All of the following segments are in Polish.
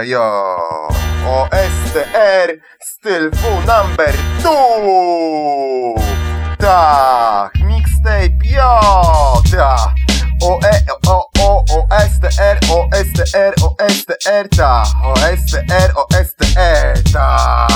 Yo, OSTR, styl W number 2! Tak, mixtape, yo, tak. O, e, o, o, OSTR, OSTR, OSTR, ta. OSTR, OSTR, ta.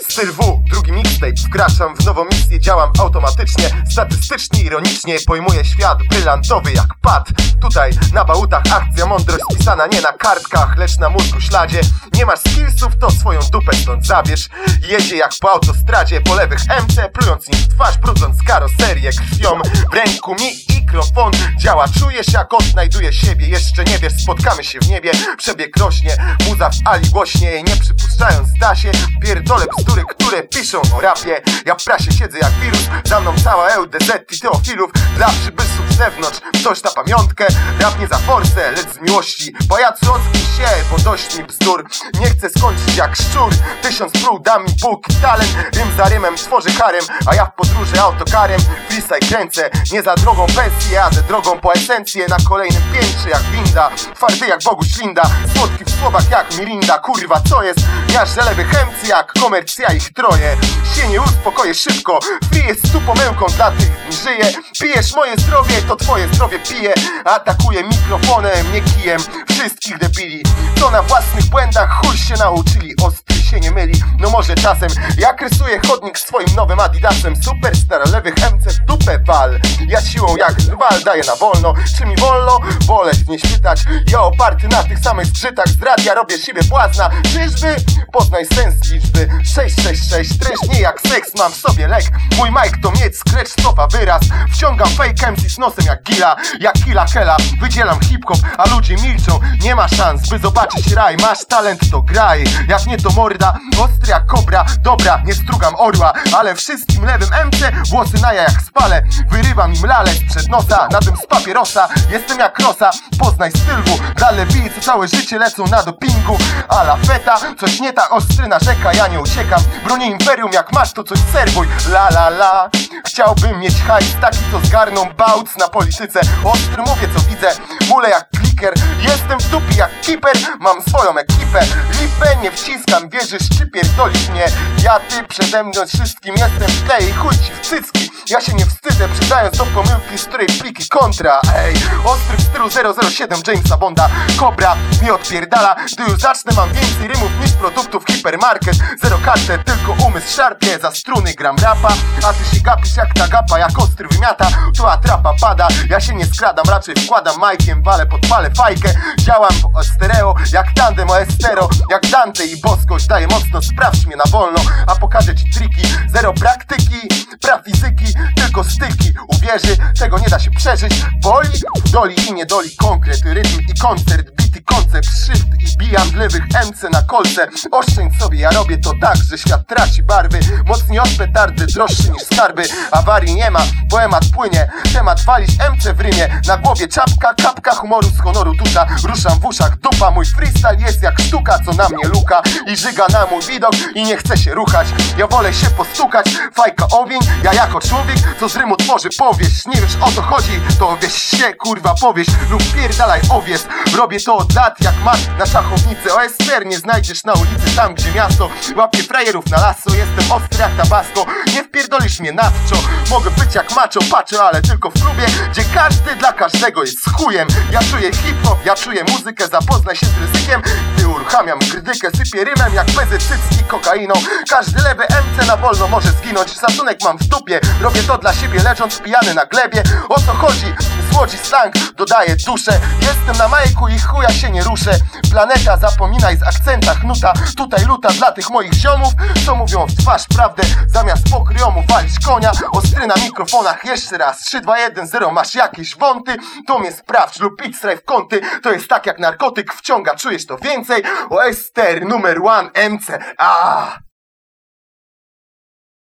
Styl W, drugi mixtape, wkraczam w nową działam automatycznie, statystycznie, ironicznie, pojmuję świat brylantowy jak pad. Tutaj na bałutach akcja, mądrość spisana nie na kartkach, lecz na mózgu śladzie. Nie masz skillsów, to swoją dupę stąd zabierz. Jedzie jak po autostradzie, po lewych MC, plując im w twarz, brudząc karoserię krwią. W ręku mi mikrofon działa, czujesz jak odnajduje siebie, jeszcze nie wiesz, spotkamy się w niebie. Przebieg rośnie, muza w Ali głośniej, nie przypuszczając da się. Pierdolę bzdury, które piszą o rapie. Ja w prasie siedzę jak wirus, za mną cała LDZ i teofilów. Dla przybysów z zewnątrz, coś na pamiątkę. Rap nie za forsę, lecz z miłości. Pajacu ocknij się, bo dość mi bzdur. Nie chcę skończyć jak szczur. Tysiąc prób da mi Bóg i talent. Rym za rymem tworzy harem, a ja w podróży autokarem. Freestyle kręcę, nie za drogą pensję, jadę drogą po esencję. Na kolejnym piętrze jak winda, twardy jak Boguś Linda. Słodki w słowach jak Mirinda, kurwa co jest? Miażdżę lewy chemcy jak komercja ich troje. Się nie uspokoję szybko, free jest tu pomyłką dla tych żyję. Pijesz moje zdrowie, to twoje zdrowie pije. Atakuję mikrofonem, nie kijem wszystkich debili. To na własnych błędach chuj się nauczyli, ostry się nie myli. No może czasem, jak rysuję chodnik swoim nowym adidasem. Superstar lewych MC w dupę wal. Ja siłą jak rywal daję na wolno. Czy mi wolno? Wolę nie świtać. Ja oparty na tych samych zgrzytach z radia robię siebie błazna. Czyżby? Poznaj sens liczby 666 Treść nie jak seks, mam w sobie lek Mój mic to mieć, scratch, stopa, wyraz. Wciągam fake MC nosem jak gila. Jak killa hela, wydzielam hip-hop A ludzie milczą, nie ma szans By zobaczyć raj, masz talent to graj. Jak nie to morda, ostry jak kobra. Dobra, nie strugam orła Ale wszystkim lewym MC Włosy na jak spalę. Wyrywam im lalec przed nosa Na tym z papierosa. Jestem jak rosa, poznaj stylwu Dla lewi co całe życie lecą na dopingu. A la feta, coś nie tak ostry narzeka. Ja nie uciekam, bronię imperium Jak masz to coś serwuj, la la la. Chciałbym mieć hajs taki co zgarną bałc. Na polityce Ostry mówię co widzę, mule jak kliker Jestem w dupi jak kiper, mam swoją ekipę. Lipę nie wciskam, wierzysz czy pierdolisz mnie Ja ty przede mną wszystkim jestem w tle i chuj ci w cycki Ja się nie wstydzę, przydając do pomyłki, z której pliki kontra. Ej, ostry w stylu 007 Jamesa Bonda. Kobra mi odpierdala, gdy już zacznę mam więcej rymów niż produktów. Hipermarket Zero kartę, tylko umysł szarpie, za struny gram rapa A ty się gapisz jak ta gapa, jak ostry wymiata. Tu atrapa pada, ja się nie skradam, raczej wkładam majkiem Walę, podpalę fajkę, działam w stereo Jak tandem o estero, jak Dante i boskość Daję mocno, sprawdź mnie na wolno, a pokażę ci triki Zero praktyki, pra fizyki, tylko styki. Uwierzy, tego nie da się przeżyć. Boli, doli i nie doli konkret Rytm i koncert, koncept Szyft i bijam lewych MC na kolce. Oszczędź sobie, ja robię to tak, że świat traci barwy. Mocniej od petardy, droższy niż skarby. Awarii nie ma, poemat płynie. Temat walić MC w rymie. Na głowie czapka, kapka humoru z honoru dusza. Ruszam w uszach, dupa Mój freestyle jest jak sztuka, co na mnie luka. I żyga na mój widok i nie chce się ruchać. Ja wolę się postukać, fajka owień Ja jako człowiek, co z rymu tworzy powieść. Nie wiesz o co chodzi, to wieś się kurwa powieść Lub pierdalaj owiec. Robię to od lat jak masz na szachownicy OSR nie znajdziesz na ulicy tam gdzie miasto Łapię frajerów na lasso, jestem ostry jak tabasco Nie wpierdolisz mnie na wczo Mogę być jak macho, patrzę, ale tylko w klubie Gdzie każdy dla każdego jest chujem. Ja czuję hip-hop, ja czuję muzykę Zapoznaj się z ryzykiem. Gdy uruchamiam grydykę, sypię rymem jak bezy cycki kokainą. Każdy lewy MC na wolno może zginąć Szacunek mam w dupie, robię to dla siebie Leżąc pijany na glebie. O co chodzi? Złodzi slang, dodaję duszę. Jestem na majku i chuja się nie ruszę. Planeta, zapominaj z akcentach nuta Tutaj luta dla tych moich ziomów Co mówią w twarz prawdę. Zamiast pokryjomu walić konia Ostry na mikrofonach. Jeszcze raz. 3, 2, 1, 0 Masz jakieś wąty? To mnie sprawdź lub idź w kąty. To jest tak jak narkotyk. Wciąga. Czujesz to więcej? O Ester numer one MC Ah